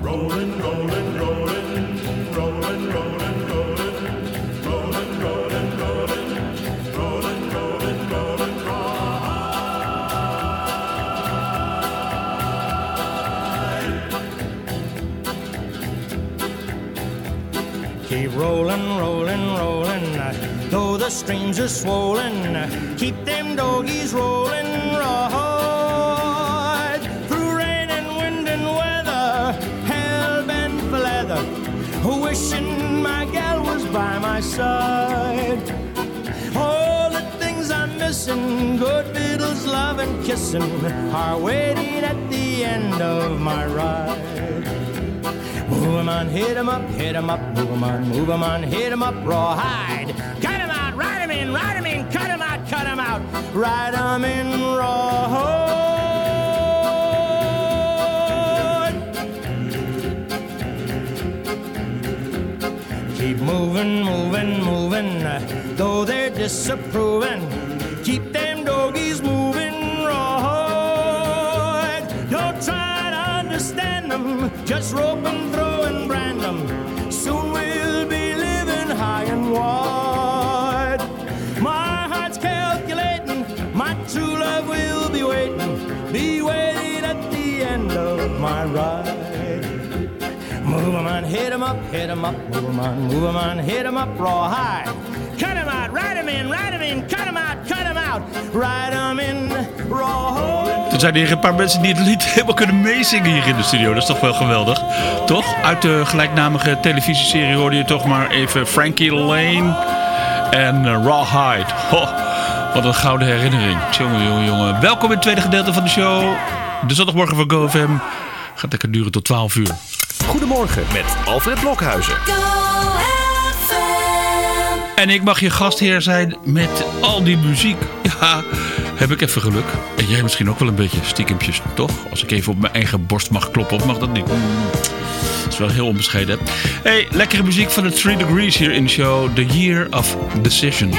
Rolling, rolling, rolling, rolling, rolling, rolling. Keep rolling, rolling, rolling, though the streams are swollen. Keep them doggies rolling. Wishing my gal was by my side. All the things I'm missing, good fiddles, love and kissing, are waiting at the end of my ride. Move 'em on, hit 'em up, hit 'em up, move 'em on, move 'em on, hit 'em up, rawhide. Cut 'em out, ride 'em in, ride 'em in, cut 'em out, cut 'em out, ride 'em in, rawhide. Moving, moving, moving, though they're disapproving. Keep them doggies moving, rawhide. Don't try to understand them, just rope and throw and brand them. Soon we'll be living high and wide. My heart's calculating, my true love will be waiting, be waiting at the end of my ride. Move on, hit 'em up, hit up, move on, move on, hit up, rawhide. Cut 'em out, ride 'em in, ride 'em in, cut 'em out, cut 'em out, ride 'em in, rawhide. Er zijn hier een paar mensen die het lied helemaal kunnen meezingen hier in de studio. Dat is toch wel geweldig. Toch? Uit de gelijknamige televisieserie hoorde je toch maar even Frankie Lane en uh, Rawhide. Ho, wat een gouden herinnering. Jongen, jongen, jongen. Welkom in het tweede gedeelte van de show. De zondagmorgen van GoFM gaat lekker duren tot 12 uur. Goedemorgen met Alfred Blokhuizen. En ik mag je gastheer zijn met al die muziek. Ja, heb ik even geluk. En jij misschien ook wel een beetje stiekempjes, toch? Als ik even op mijn eigen borst mag kloppen, of mag dat niet? Dat is wel heel onbescheiden. Hey, lekkere muziek van de 3 Degrees hier in de show. The Year of Decision.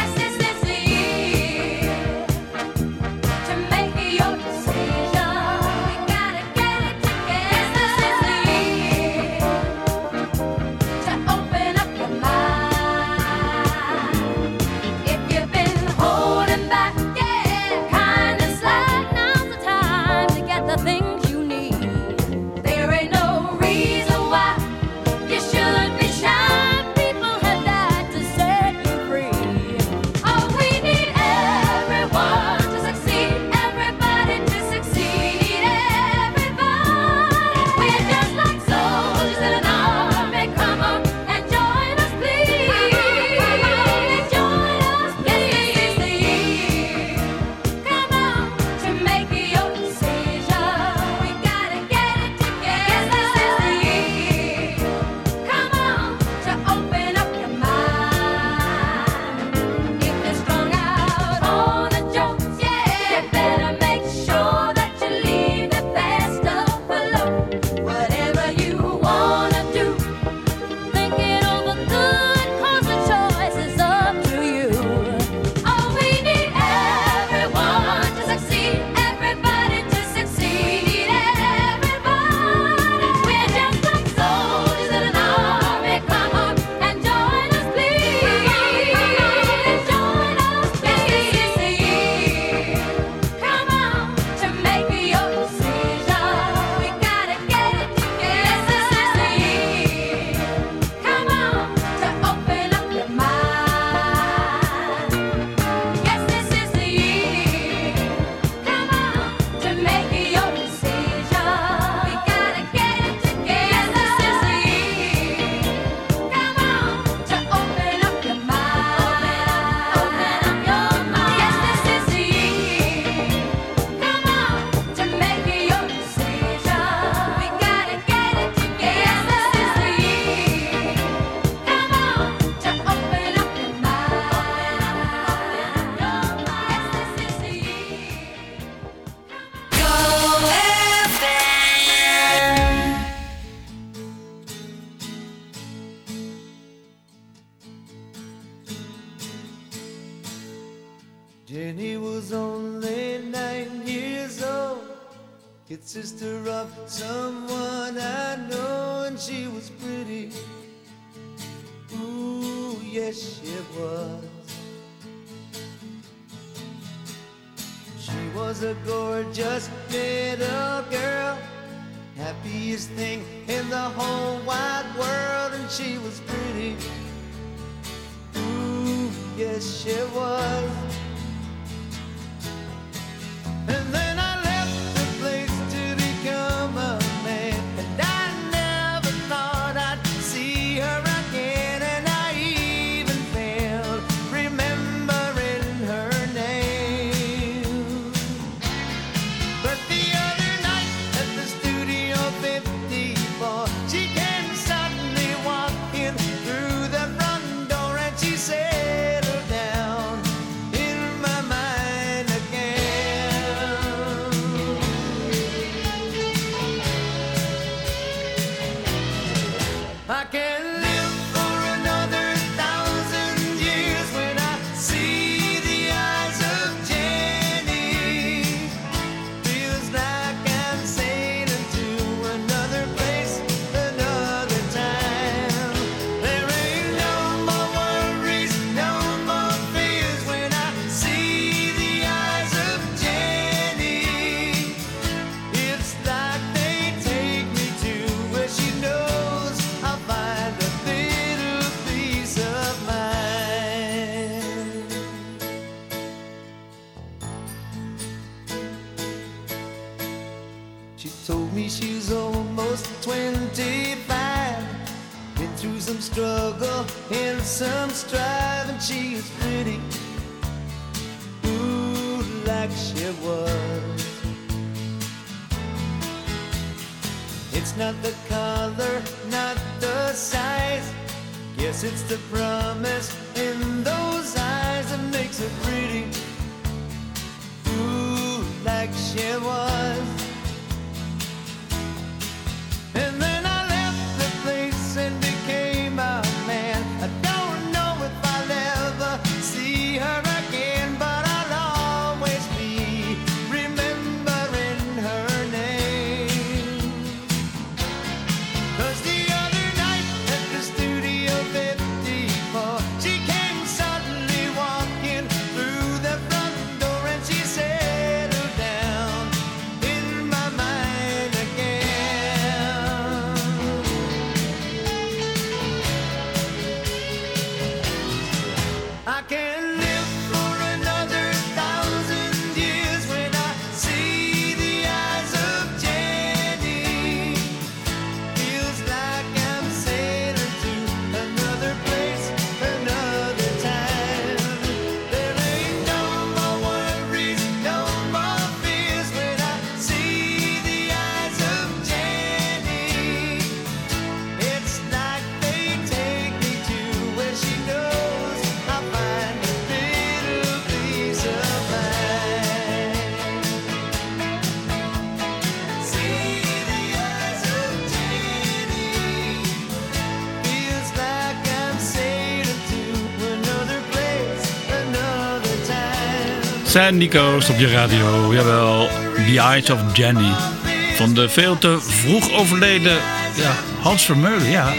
Sandy Coast op je radio. Jawel, The Eyes of Jenny. Van de veel te vroeg overleden ja, Hans Vermeulen. Ja,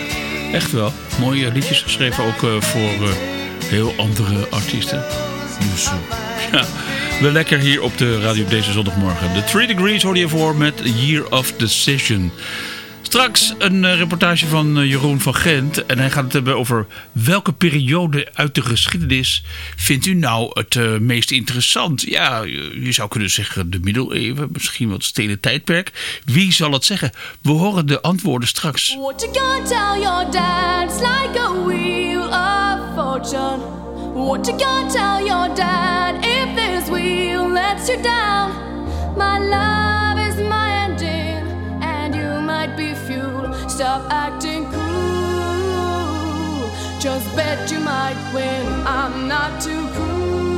echt wel. Mooie liedjes geschreven ook eh, voor eh, heel andere artiesten. Dus eh, ja, wel lekker hier op de radio op deze zondagmorgen. De 3 Degrees hoor je voor met Year of Decision. Straks een eh, reportage van eh, Jeroen van Gent. En hij gaat het hebben over welke periode uit de geschiedenis vindt u nou het eh, meest interessant? Ja, je zou kunnen zeggen de middeleeuwen, misschien wat stenen tijdperk. Wie zal het zeggen? We horen de antwoorden straks. What you tell your like a wheel of fortune? What tell your dad if this wheel lets you down? My love. stop acting cool. Just bet you might win. I'm not too cool.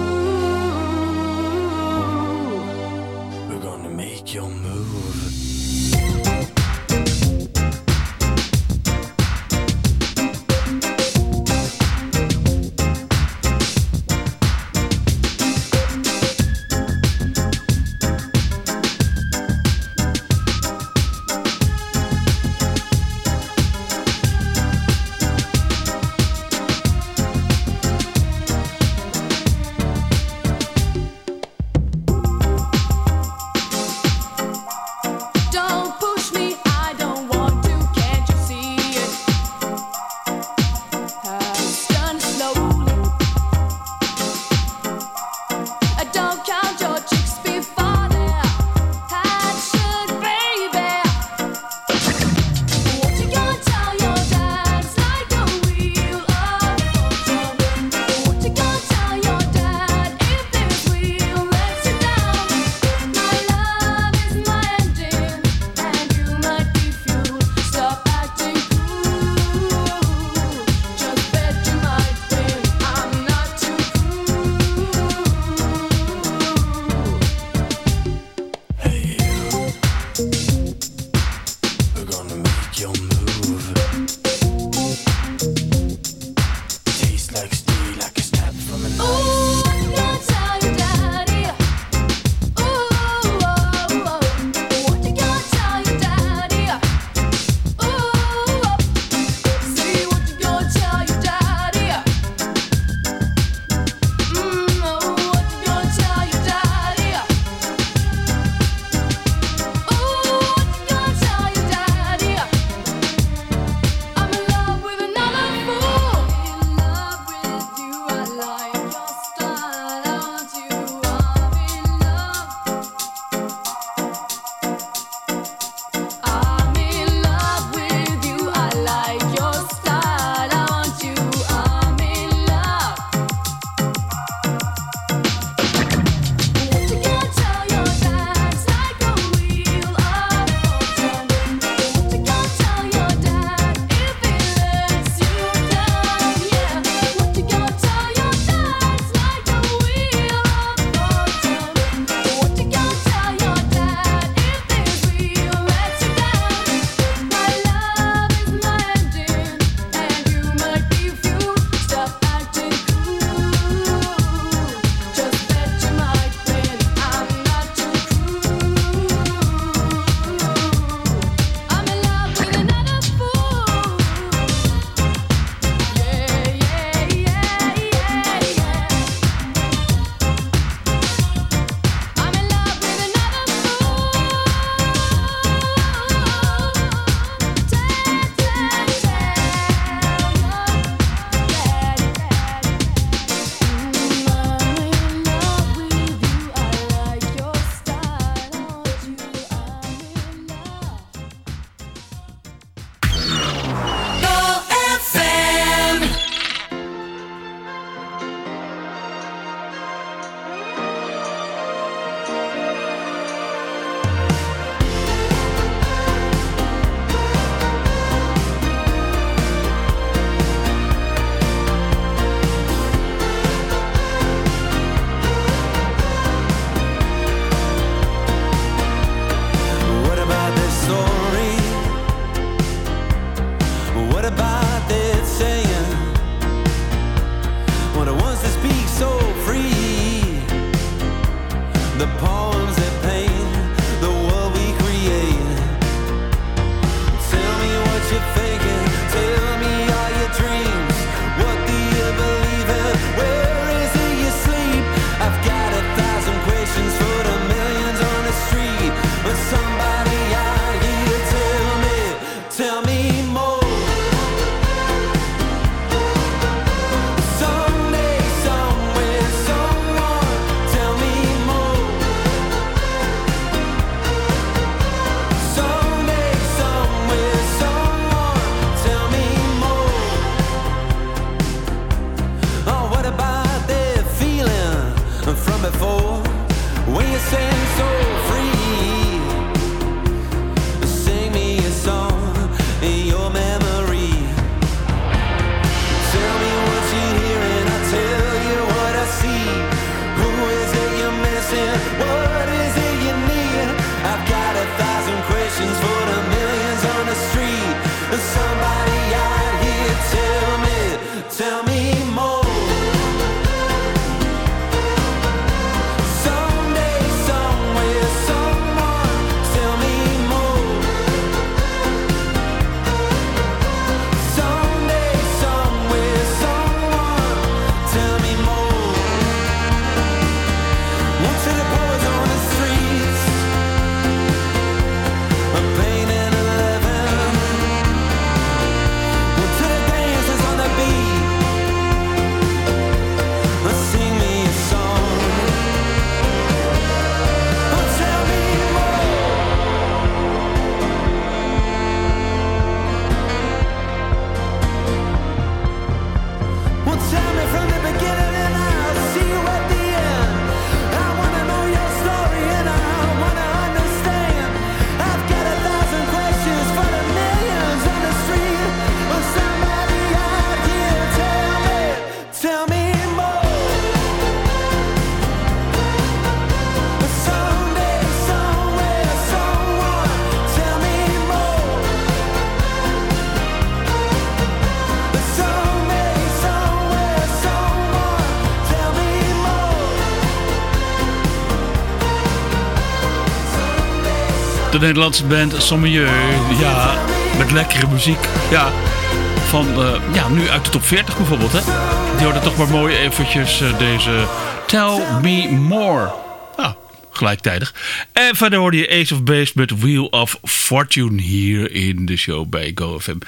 De Nederlandse band Sommelieu. Ja, met lekkere muziek. Ja, van eh, ja, nu uit de top 40 bijvoorbeeld. Hè? Die hoorde toch maar mooi eventjes eh, deze Tell Me More. Ah, gelijktijdig. En verder hoorde je Ace of Base met Wheel of Fortune hier in de show bij GoFM.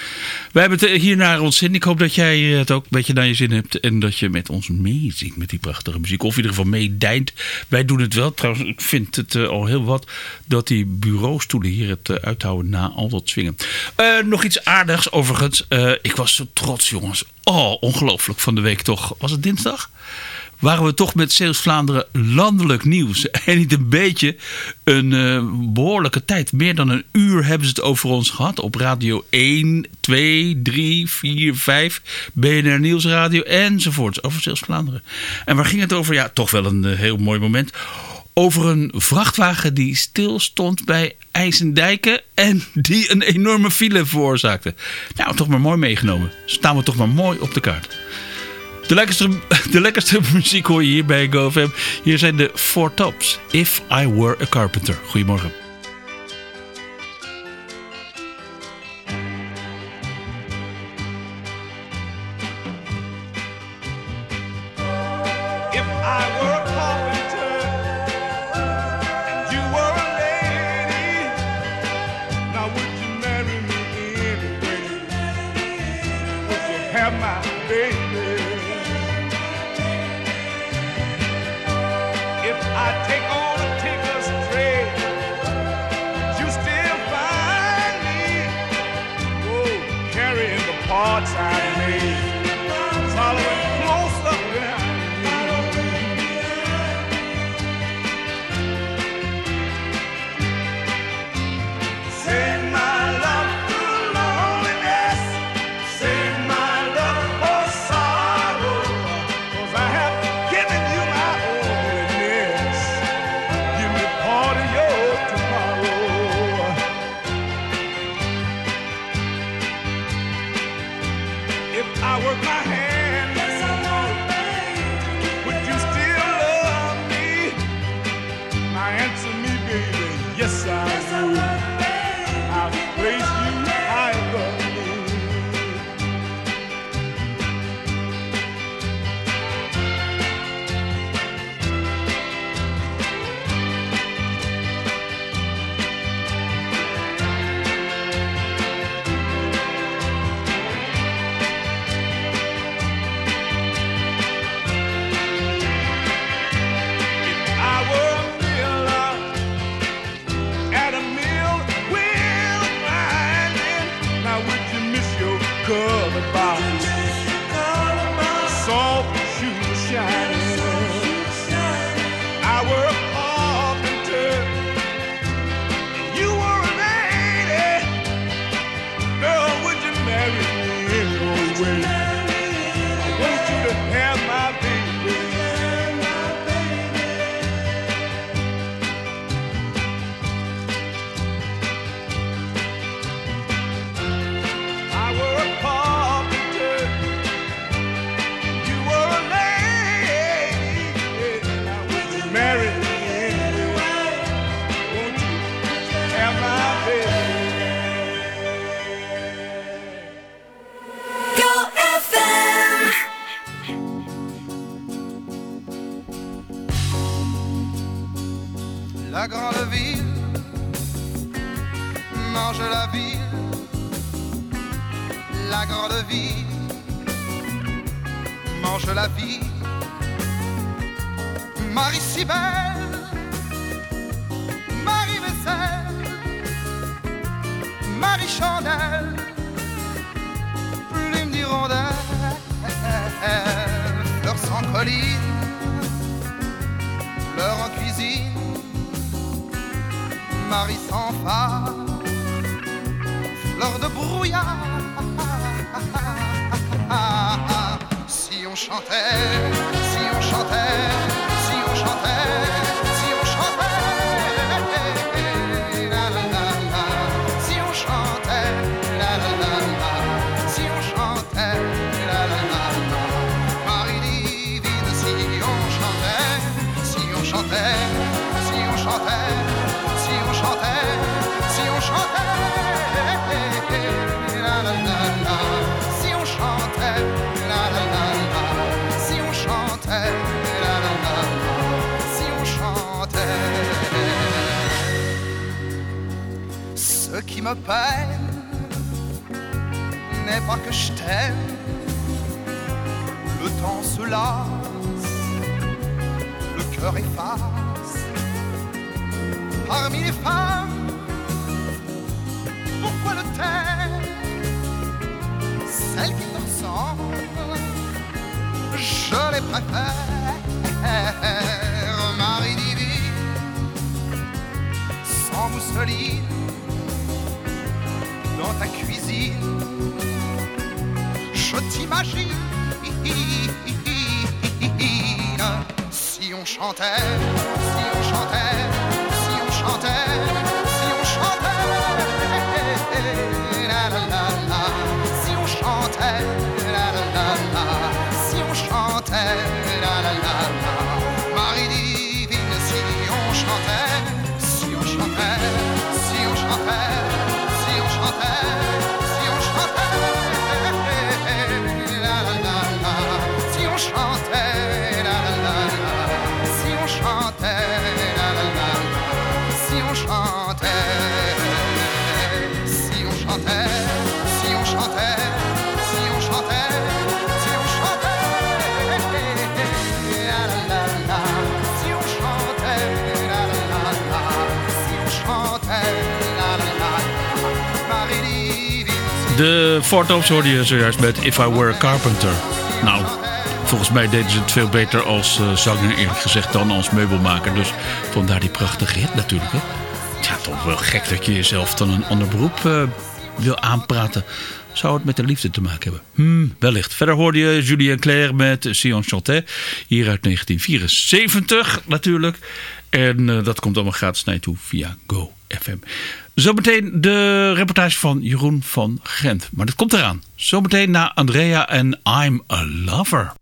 We hebben het eh, hier naar ons zin. Ik hoop dat jij het ook een beetje naar je zin hebt. En dat je met ons meezingt met die prachtige muziek. Of in ieder geval meedijnt. Wij doen het wel. Trouwens, ik vind het eh, al heel wat dat die bureaustoelen hier het eh, uithouden na al dat zwingen. Eh, nog iets aardigs overigens. Eh, ik was zo trots jongens. Oh, ongelooflijk van de week toch. Was het dinsdag? Waren we toch met Zeeuws-Vlaanderen landelijk nieuws. En niet een beetje een eh, behoorlijke tijd. Meer dan een uur hebben ze het over ons gehad. Op radio 1, 2, 3, 4, 5. BNR Nieuwsradio enzovoorts. Over Zeeuws-Vlaanderen. En waar ging het over? Ja, toch wel een eh, heel mooi moment. Over een vrachtwagen die stil stond bij IJsendijken. En die een enorme file veroorzaakte. Nou, toch maar mooi meegenomen. Staan we toch maar mooi op de kaart. De lekkerste, de lekkerste muziek hoor je hier bij GoFam. Hier zijn de Four Tops. If I Were a Carpenter. Goedemorgen. La grande ville mange la vie. Marie si belle, Marie vaisselle, Marie chandelle, plume d'hirondelle, fleurs sans colline, fleurs en cuisine. Marie sans phare, fleur de brouillard. Chantait, si on chantait, si on chantait, peine n'est pas que je t'aime, le temps se lasse, le cœur efface. Parmi les femmes, pourquoi le taire Celles qui te ressemblent, je les préfère. Marie divine, sans mousseline, dans ta cuisine, je t'imagine. Si on chantait, si on chantait, si on chantait, De Four Tops hoorde je zojuist met If I Were a Carpenter. Nou, volgens mij deden ze het veel beter als eh, zanger eerlijk gezegd dan als meubelmaker. Dus vandaar die prachtige hit natuurlijk. Hè? Ja, toch wel gek dat je jezelf dan een ander beroep eh, wil aanpraten. Zou het met de liefde te maken hebben? Hmm, wellicht. Verder hoorde je Julien Clerc met Sion Chanté. Hier uit 1974 natuurlijk. En eh, dat komt allemaal gratis naar je toe via Go FM. Zometeen de reportage van Jeroen van Gent. Maar dat komt eraan. Zometeen na Andrea en I'm a Lover.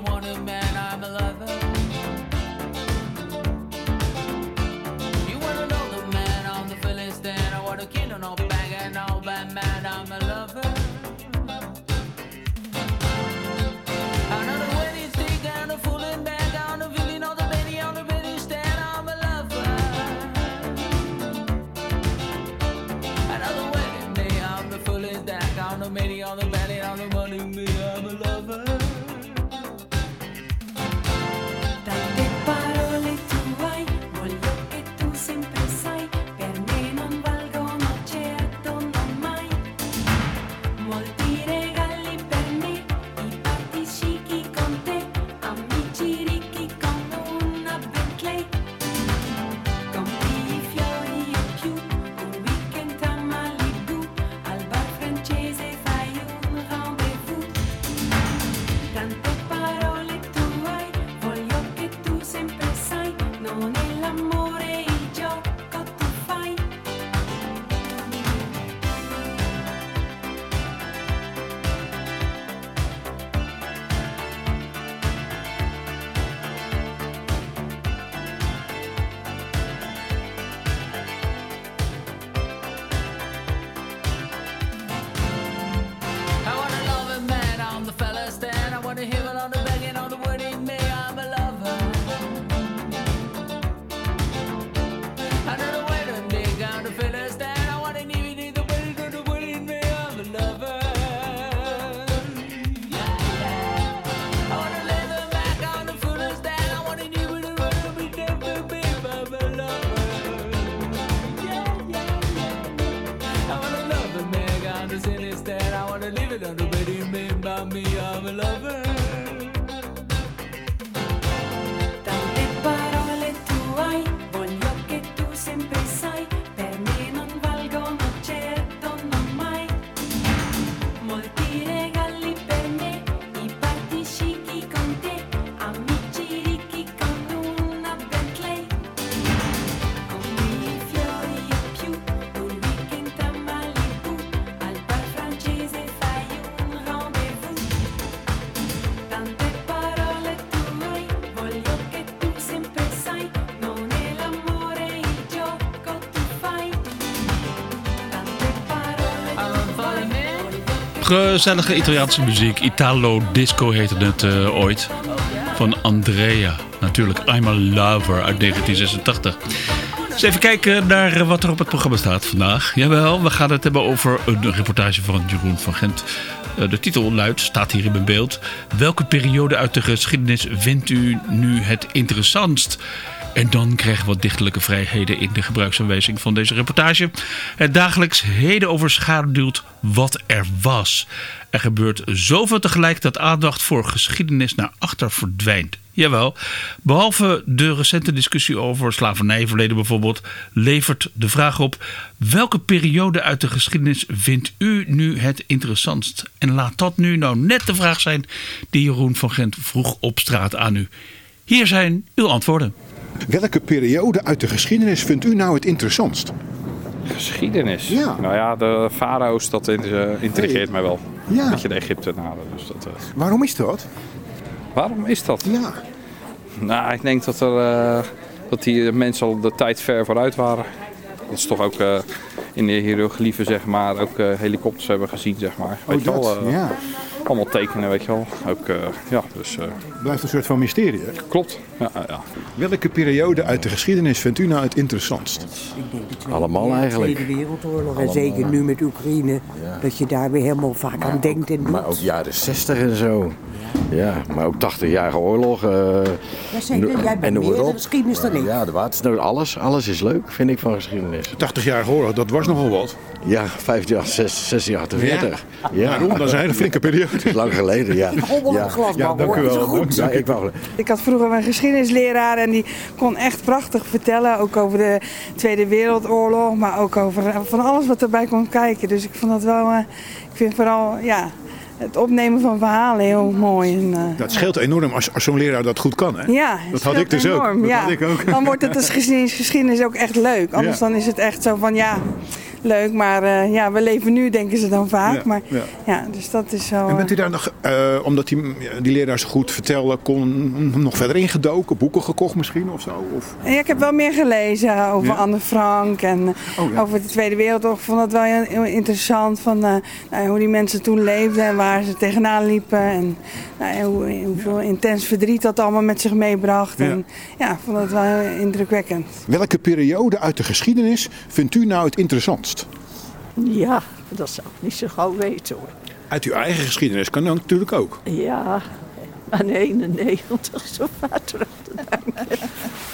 The wanted Gezellige Italiaanse muziek. Italo Disco heette het eh, ooit. Van Andrea. Natuurlijk I'm a Lover uit 1986. Eens even kijken naar eh, wat er op het programma staat vandaag. Jawel, we gaan het hebben over een reportage van Jeroen van Gent. Eh, De titel luidt, staat hier in mijn beeld. Welke periode uit de geschiedenis vindt u nu het interessantst? En dan krijgen we wat dichtelijke vrijheden in de gebruiksaanwijzing van deze reportage. Het dagelijks heden overschaduwt wat er was. Er gebeurt zoveel tegelijk dat aandacht voor geschiedenis naar achter verdwijnt. Jawel, behalve de recente discussie over slavernijverleden bijvoorbeeld, levert de vraag op welke periode uit de geschiedenis vindt u nu het interessantst? En laat dat nu nou net de vraag zijn die Jeroen van Gent vroeg op straat aan u. Hier zijn uw antwoorden. Welke periode uit de geschiedenis vindt u nou het interessantst? Geschiedenis. Ja. Nou ja, de farao's, dat eh, intrigeert mij wel. Ja. Een beetje de Egyptenaren. Dus dat, eh, Waarom is dat? waarom is dat? Ja. Nou, ik denk dat, er, eh, dat die mensen al de tijd ver vooruit waren. Dat ze toch ook in de hieroglyphen, zeg maar, ook helikopters hebben gezien, zeg maar. Weet Oh, je wel, dat. Ja. Allemaal tekenen, weet je wel. Ook, eh, ja, dus eh, Blijft een soort van mysterie. Hè? klopt. Ja, ja, ja. Welke periode uit de geschiedenis vindt u nou het interessantst? Allemaal eigenlijk. Tweede Wereldoorlog. En zeker nu met Oekraïne. Dat je daar weer helemaal vaak aan denkt en doet. Maar ook jaren 60 en zo. Ja, maar ook 80-jarige oorlog. eh, Ja, zeker. Jij bent meer de geschiedenis dan ik. Ja, de watersnood, alles. Alles is leuk, vind ik, van geschiedenis. 80-jarige oorlog, dat was nogal wat. Ja, 1568, 1648. Ja, Waarom? Dat is een hele flinke periode. Dat is lang geleden, ja. Ja. glas, Ja, dank u hoor. Dat is wel. goed. Ja, ik wou... Ik had vroeger een geschiedenisleraar en die kon echt prachtig vertellen. Ook over de Tweede Wereldoorlog, maar ook over eh, van alles wat erbij kon kijken. Dus ik vond dat wel, eh, ik vind vooral ja, het opnemen van verhalen heel mooi. En, eh, Dat scheelt enorm als, als zo'n leraar dat goed kan. Hè? ja, dat had ik dus ook. Dat ja. had ik ook. Dan wordt het als geschiedenis, geschiedenis ook echt leuk. Anders Ja. dan is het echt zo van ja, leuk, maar eh, ja, we leven nu, denken ze dan vaak. Ja, Maar ja. ja, dus dat is zo. En bent u eh, daar nog, eh, omdat die, die leraar zo goed vertelde, kon nog verder ingedoken? Boeken gekocht misschien of zo? Of? Ja, ik heb wel meer gelezen over Ja? Anne Frank en Oh, over de Tweede Wereldoorlog. Ik vond dat wel heel, interessant van nou, hoe die mensen toen leefden en waar ze tegenaan liepen. En nou, hoe, hoeveel intens verdriet dat allemaal met zich meebracht. En ja, ik vond dat wel heel indrukwekkend. Welke periode uit de geschiedenis vindt u nou het interessantst? Ja, dat zou ik niet zo gauw weten hoor. Uit uw eigen geschiedenis kan dat natuurlijk ook. Ja, aan 91 zo ver terug te denken.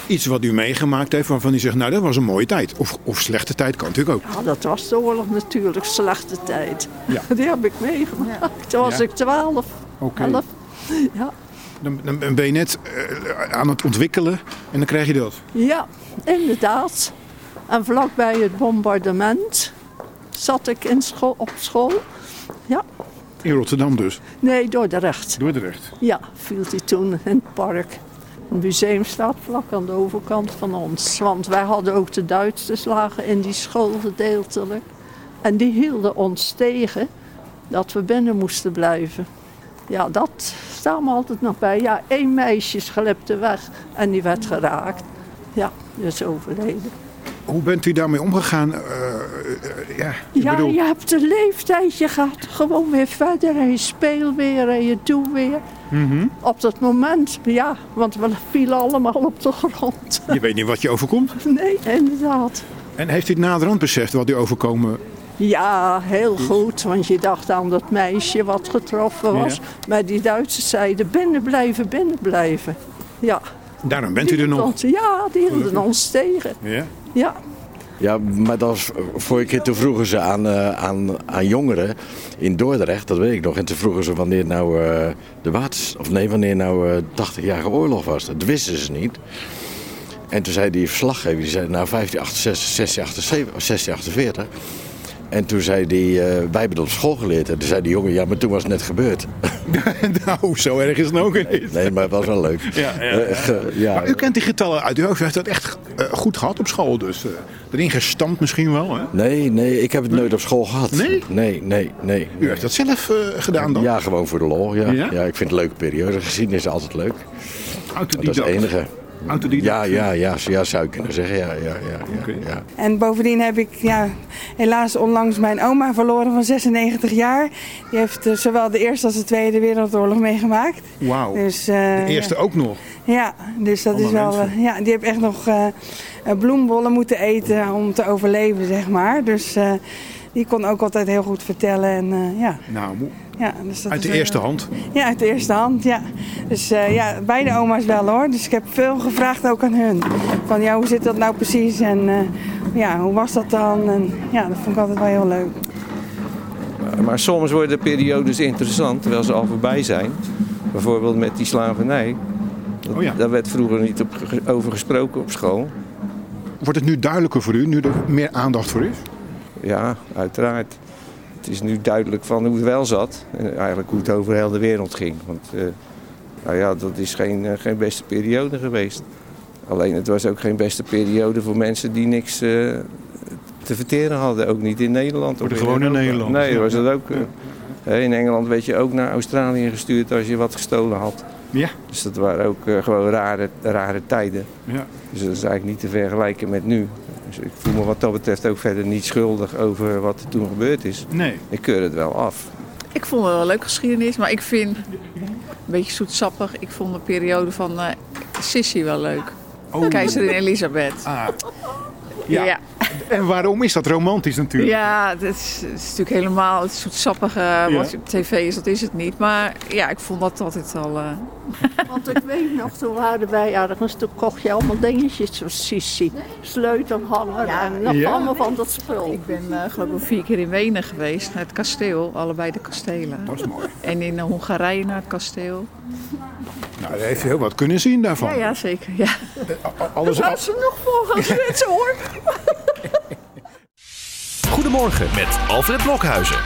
Iets wat u meegemaakt heeft waarvan u zegt, nou dat was een mooie tijd. Of, of slechte tijd kan natuurlijk ook. Ja, dat was de oorlog natuurlijk, slechte tijd. Ja. Die heb ik meegemaakt. Toen was Ja. ik 12, Oké. 11. Ja. Dan, dan ben je net eh, aan het ontwikkelen en dan krijg je dat. ja, inderdaad. En vlakbij het bombardement zat ik in school, op school. Ja, In Rotterdam dus. nee, Dordrecht. Dordrecht. Ja, viel hij toen in het park. Het museum staat vlak aan de overkant van ons. Want wij hadden ook de Duitsers lagen in die school gedeeltelijk. En die hielden ons tegen dat we binnen moesten blijven. Ja, dat staat me altijd nog bij. Ja, één meisje schlepte weg en die werd geraakt. Ja, is overleden. Hoe bent u daarmee omgegaan? Eh, eh, ja, ik Ja, bedoel, je hebt een leeftijd, je gaat gewoon weer verder en je speelt weer en je doet weer. Mhm. Op dat moment, ja, want we vielen allemaal op de grond. je weet niet wat je overkomt. Nee, inderdaad. En heeft u het naderhand beseft wat u overkomen? Ja, heel goed, want je dacht aan dat meisje wat getroffen was. Ja. Maar die Duitsers zeiden binnen blijven, binnen blijven. Ja. Daarom bent u er nog. Ja, die hielden ons tegen. Ja. Ja. Ja, maar dat was vorige keer toen vroegen ze aan, eh, aan, aan jongeren in Dordrecht, dat weet ik nog. En toen vroegen ze wanneer nou eh, de waters, of nee, wanneer nou eh 80-jarige oorlog was. Dat wisten ze niet. En toen zei die verslaggever, die zei nou 1568, 1678, 1648. En toen zei die, eh, wij hebben dat op school geleerd. En toen zei die jongen, ja, maar toen was het net gebeurd. nou, zo erg is het ook niet. Nee, maar het was wel leuk. Ja, ja, Eh, ge- ja. Maar u kent die getallen uit uw hoofd. U heeft dat echt eh, goed gehad op school. Dus eh, erin gestampt misschien wel. Hè? Nee, nee, ik heb het nooit op school gehad. Nee? Nee, nee, nee. U heeft dat zelf eh, gedaan dan? Ja, gewoon voor de lol. Ja. Ja? Ik vind het een leuke periode. Geschiedenis is altijd leuk. Dat is het enige. Autodidact? Ja, ja, ja, ja, zou je kunnen zeggen. Ja, ja, ja, ja, ja. En bovendien heb ik ja, helaas onlangs mijn oma verloren van 96 jaar. Die heeft eh, zowel de Eerste als de Tweede Wereldoorlog meegemaakt. Wauw. Dus, eh, De eerste ook nog. Ja, dus dat is wel. mensen. eh, ja, die heeft echt nog eh, eh, bloembollen moeten eten om te overleven, zeg maar. Dus eh, die kon ook altijd heel goed vertellen. En, eh, ja. Nou. Ja, dus dat Uit de wel- eerste hand. Ja, uit de eerste hand, ja. Dus eh, ja, beide oma's wel hoor. Dus ik heb veel gevraagd ook aan hun. Van ja, hoe zit dat nou precies en eh, ja, hoe was dat dan? En ja, dat vond ik altijd wel heel leuk. Maar soms worden periodes interessant terwijl ze al voorbij zijn. Bijvoorbeeld met die slavernij. Dat, Oh ja. Daar werd vroeger niet op, over gesproken op school. Wordt het nu duidelijker voor u, nu er meer aandacht voor is? Ja, uiteraard. Het is nu duidelijk van hoe het wel zat. En eigenlijk hoe het over heel de wereld ging. Want eh, nou ja, dat is geen, eh, geen beste periode geweest. Alleen het was ook geen beste periode voor mensen die niks eh, te verteren hadden. Ook niet in Nederland. Voor de gewone. Nederland. Nee, was dat ook. in Engeland werd je ook naar Australië gestuurd als je wat gestolen had. Ja. Dus dat waren ook gewoon rare, rare tijden. Ja. Dus dat is eigenlijk niet te vergelijken met nu. Dus ik voel me wat dat betreft ook verder niet schuldig over wat er toen gebeurd is. Nee. Ik keur het wel af. Ik vond het wel een leuke geschiedenis, maar ik vind een beetje zoetsappig. Ik vond de periode van eh Sissy wel leuk. Oh. Keizerin Elisabeth. Ah. Ja. Ja. En waarom is dat romantisch natuurlijk? Ja, het is, het is natuurlijk helemaal het zoetsappige wat je op tv is, dat is het niet. Maar ja, ik vond dat altijd al... eh, Want ik weet nog, toen waren wij ergens, toen kocht je allemaal dingetjes zoals Sissi. Sleutelhanger en nog Ja. allemaal van dat spul. Ik ben eh, geloof ik vier keer in Wenen geweest, naar het kasteel, allebei de kastelen. Dat is mooi. En in Hongarije naar het kasteel. Nou, daar heeft heel wat kunnen zien daarvan. Ja, ja, zeker. Ja. Alles, Daar ze nog voor als mensen hoor. Goedemorgen met Alfred Blokhuizen.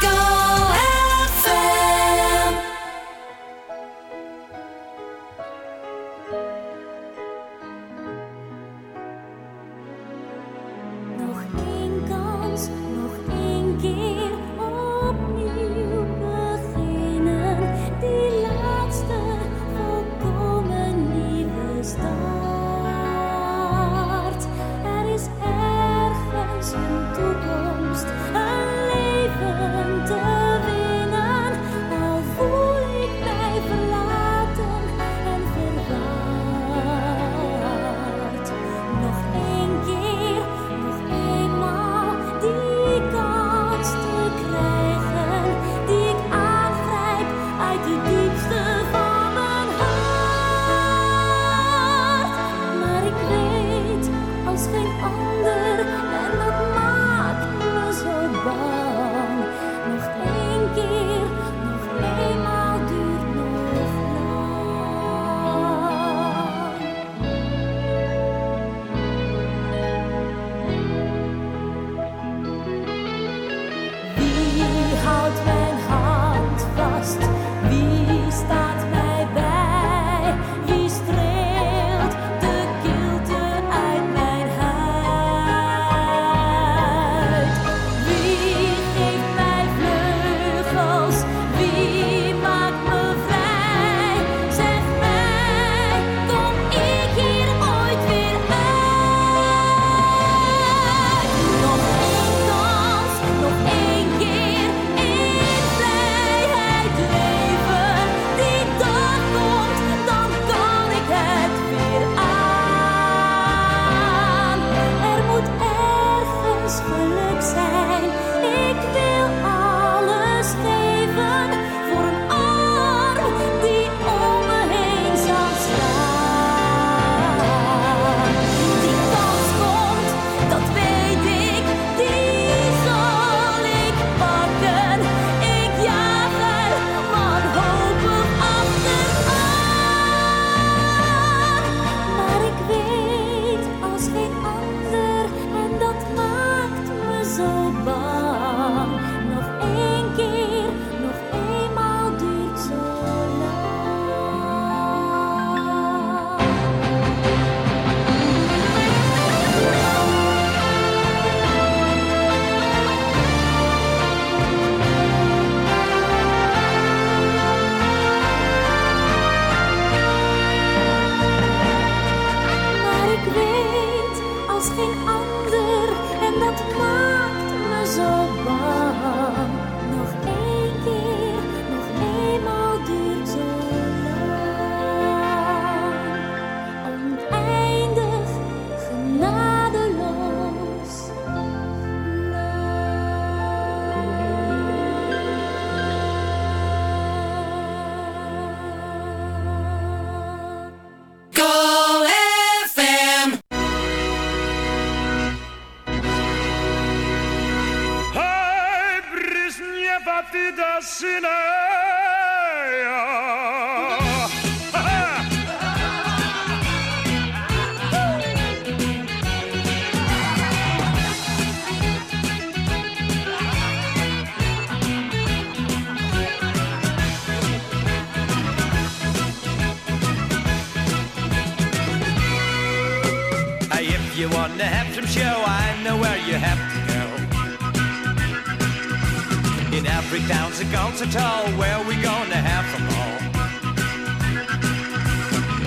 Where we gonna have them all?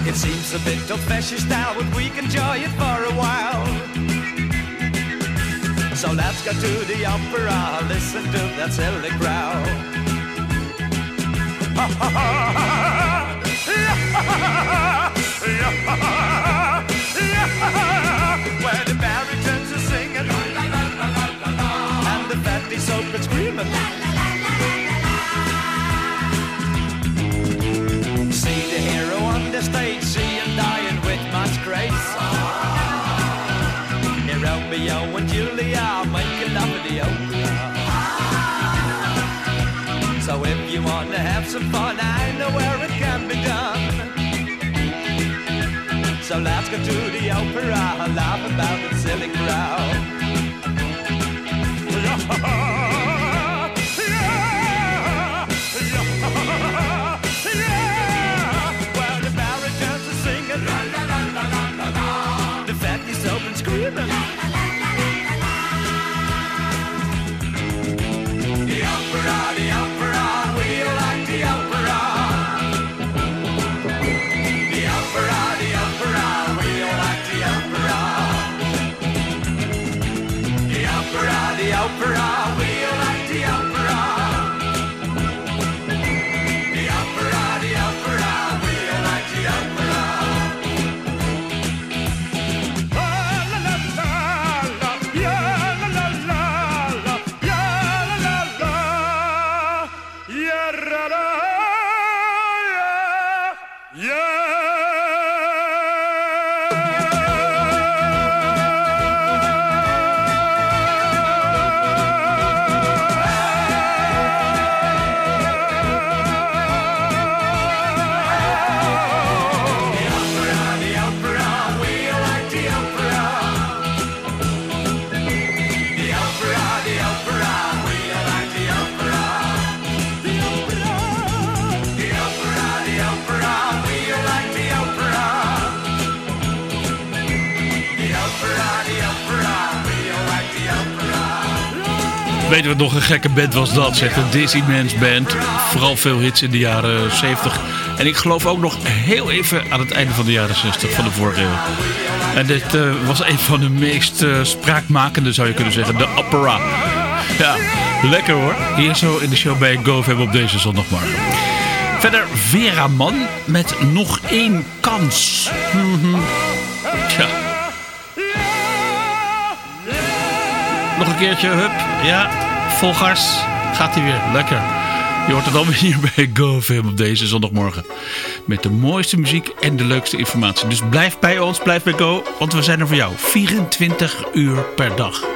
It seems a bit old fashioned style, but we can enjoy it for a while. So let's go to the opera, listen to that silly growl. Where the baritones are singing, and the fatty screaming. Romeo and Julia making love in the opera. So if you wanna have some fun, I know where it can be done. So let's go to the opera, laugh about the silly crowd. Oh, gekke band was dat? Zegt een Dizzy Man's Band. Vooral veel hits in de jaren 70. En ik geloof ook nog heel even aan het einde van de jaren 60 van de vorige eeuw. En dit eh, was een van de meest eh, spraakmakende, zou je kunnen zeggen. De opera. Ja, lekker hoor. Hier zo in de show bij GoFam op deze zondagmorgen. Verder Vera Mann met nog één kans. Mhm. Nog een keertje, hup. Ja, vol gas. Gaat hij weer. Lekker. Je hoort het allemaal hier bij GoFam op deze zondagmorgen. Met de mooiste muziek en de leukste informatie. Dus blijf bij ons, blijf bij Go. Want we zijn er voor jou. 24 uur per dag.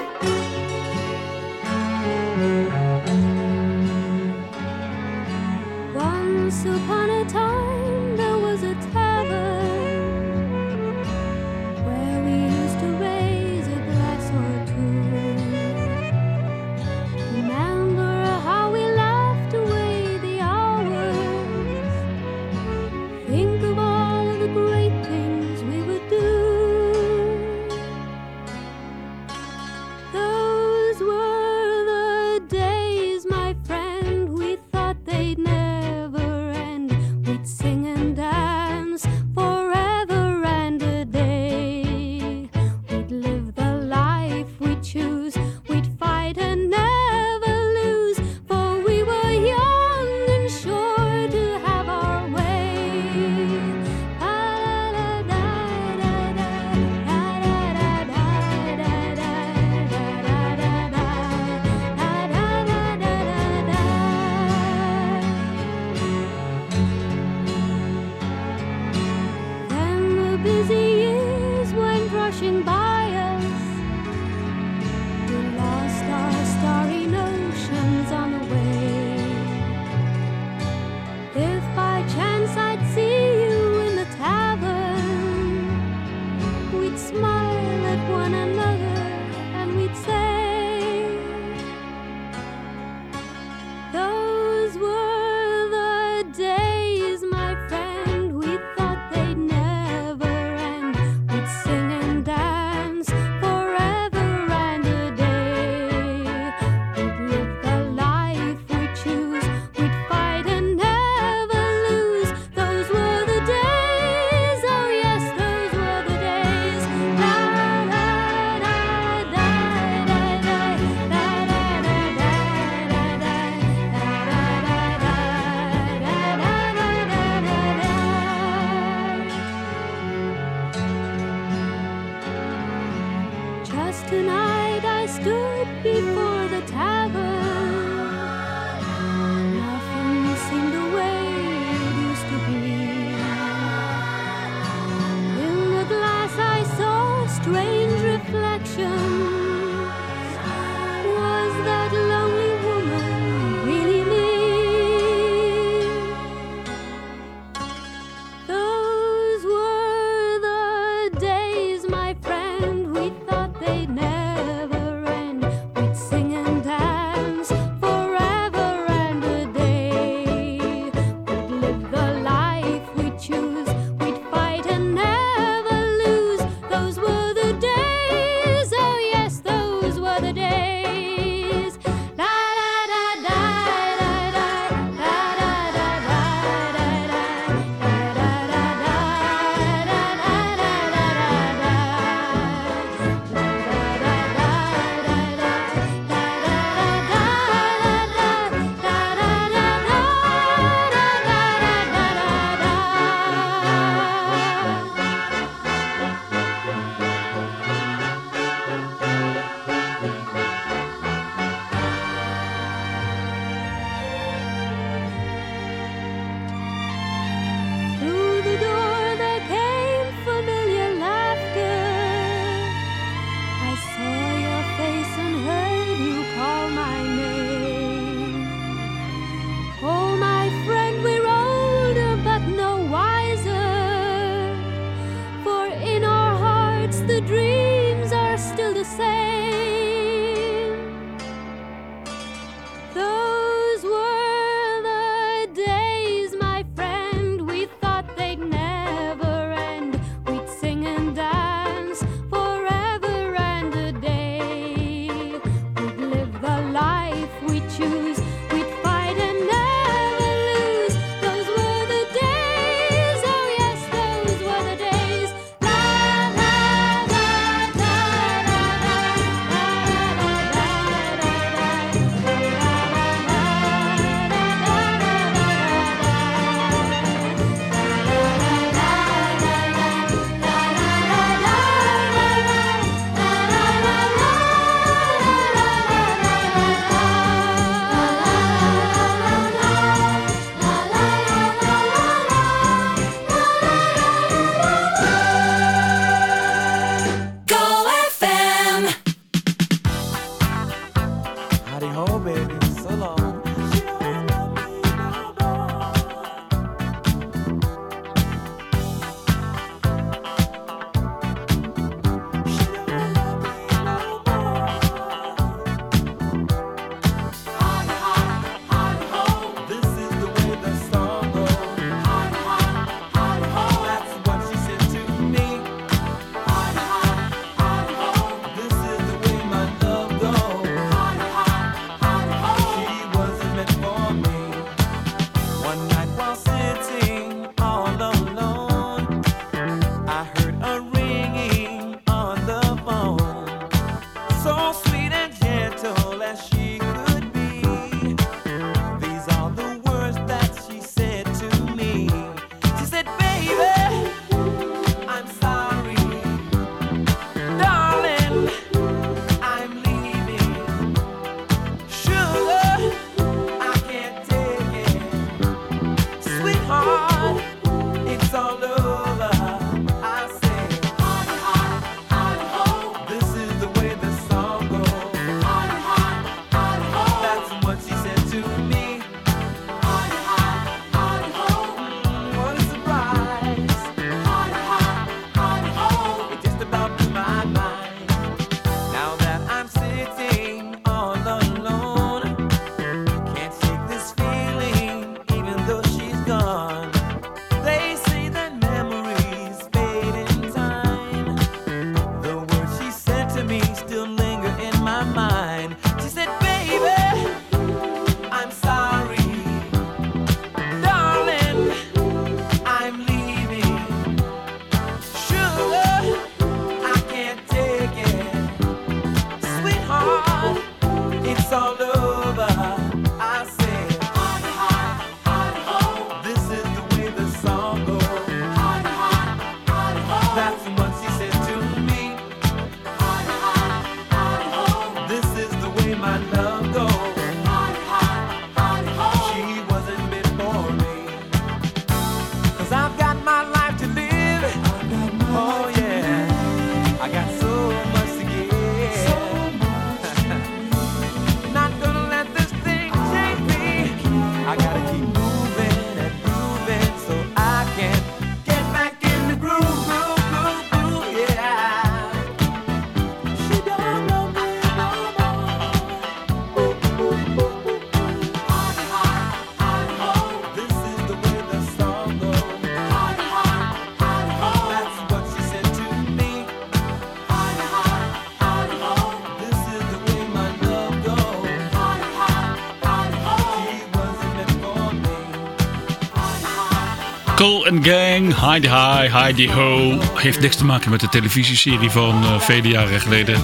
And Gang, Heidi Hi, Heidi Ho. Heeft niks te maken met de televisieserie van eh, vele jaren geleden.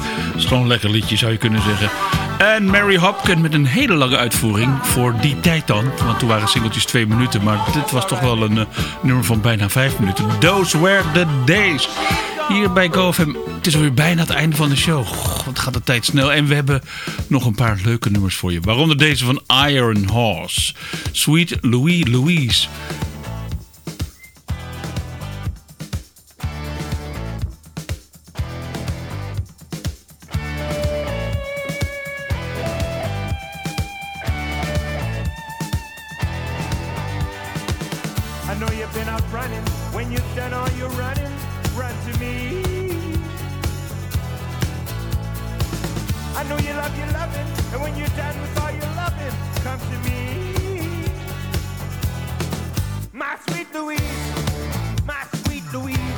Een lekker liedje zou je kunnen zeggen. En Mary Hopkin met een hele lange uitvoering voor die tijd dan. Want toen waren singeltjes twee minuten. Maar dit was toch wel een eh, nummer van bijna vijf minuten. Those were the days. Hier bij GoFM. Het is alweer bijna het einde van de show. Wat gaat de tijd snel. En we hebben nog een paar leuke nummers voor je. Waaronder deze van Iron Horse. Sweet Louis Louise. Running. When you've done all your running, run to me. I know you love your loving, and when you're done with all your loving, come to me. My sweet Louise, my sweet Louise,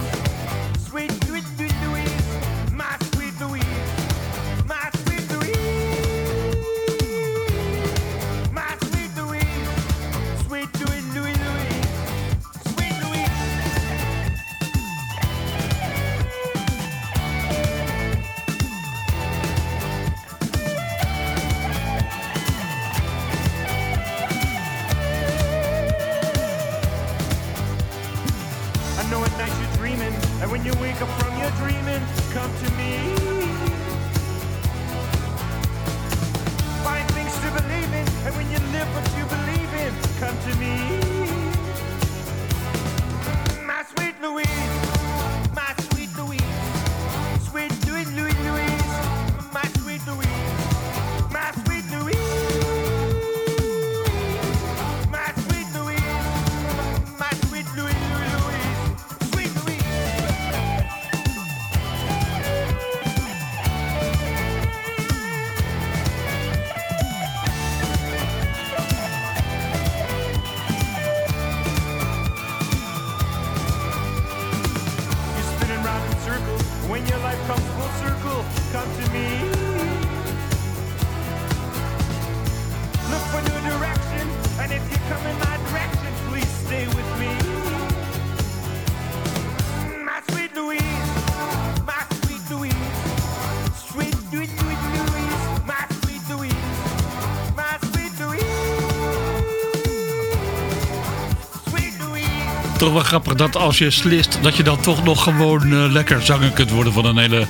Toch wel grappig dat als je slist, dat je dan toch nog gewoon eh, lekker zanger kunt worden van een hele,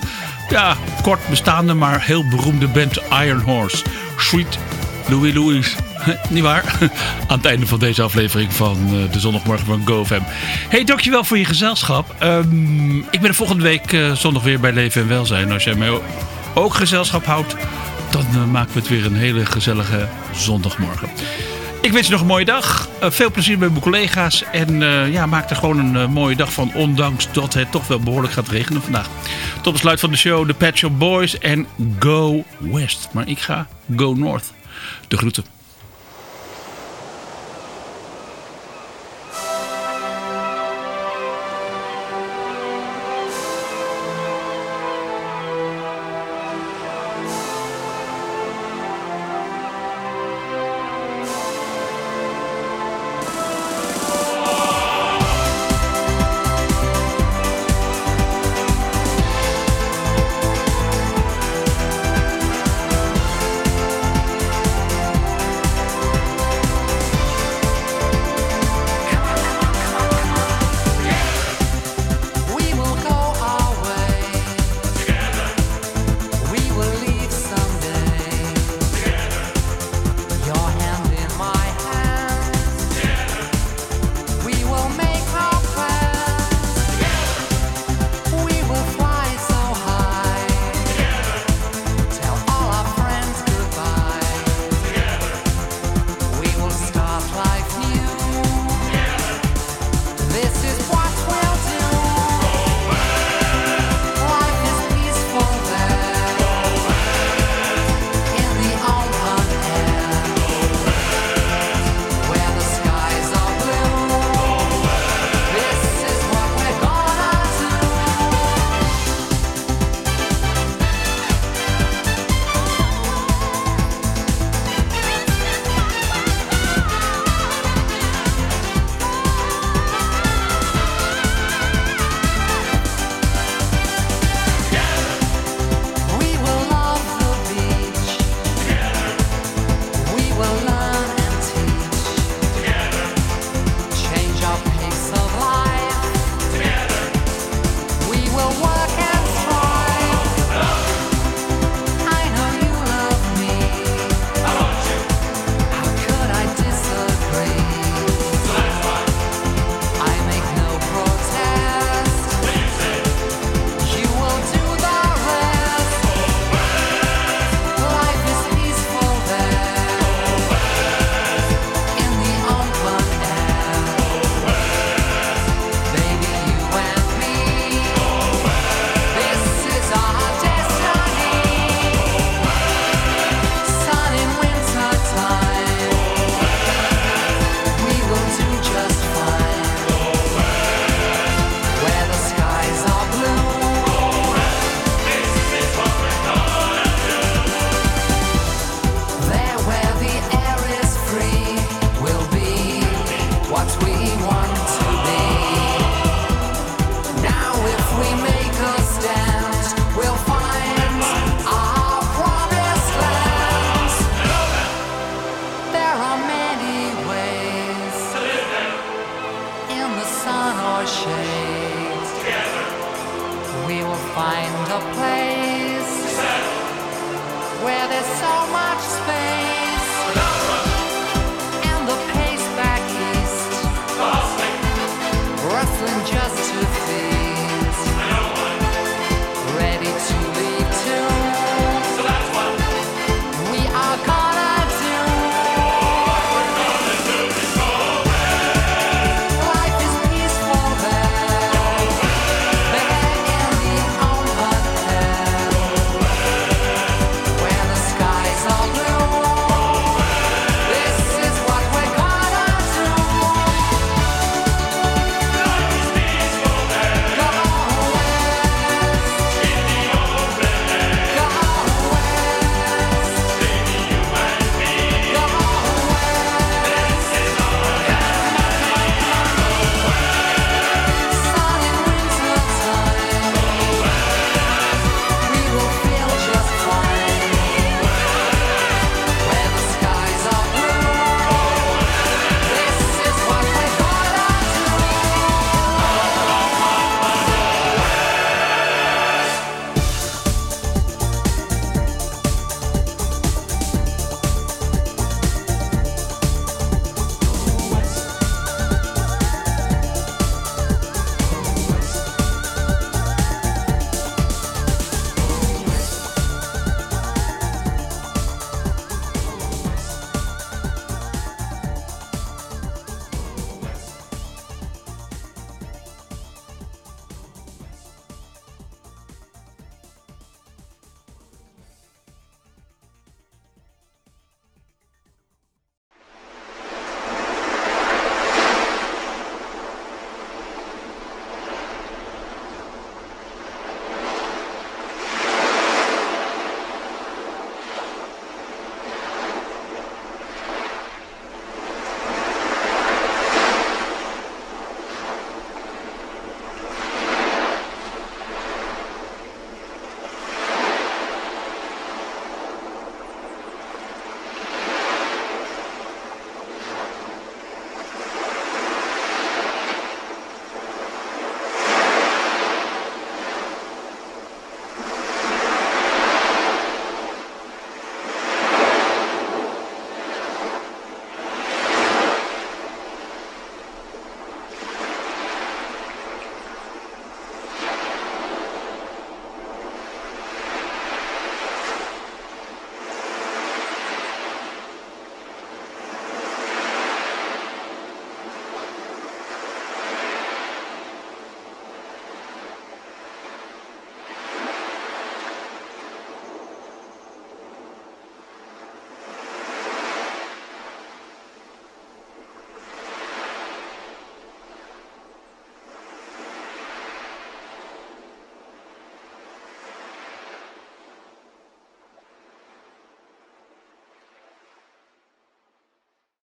ja, kort bestaande, maar heel beroemde band Iron Horse. Sweet Louis Louis. Niet waar? Aan het einde van deze aflevering van eh, de zondagmorgen van GoFam. Hey, dankjewel voor je gezelschap. Ehm, ik ben er volgende week eh, zondag weer bij Leven en Welzijn. Als jij mij ook gezelschap houdt, dan maken we het weer een hele gezellige zondagmorgen. Ik wens je nog een mooie dag. Eh, veel plezier met mijn collega's. En eh, ja, maak er gewoon een eh, mooie dag van. Ondanks dat het toch wel behoorlijk gaat regenen vandaag. Tot besluit van de show. De Pet Shop Boys en Go West. Maar ik ga Go North. De groeten.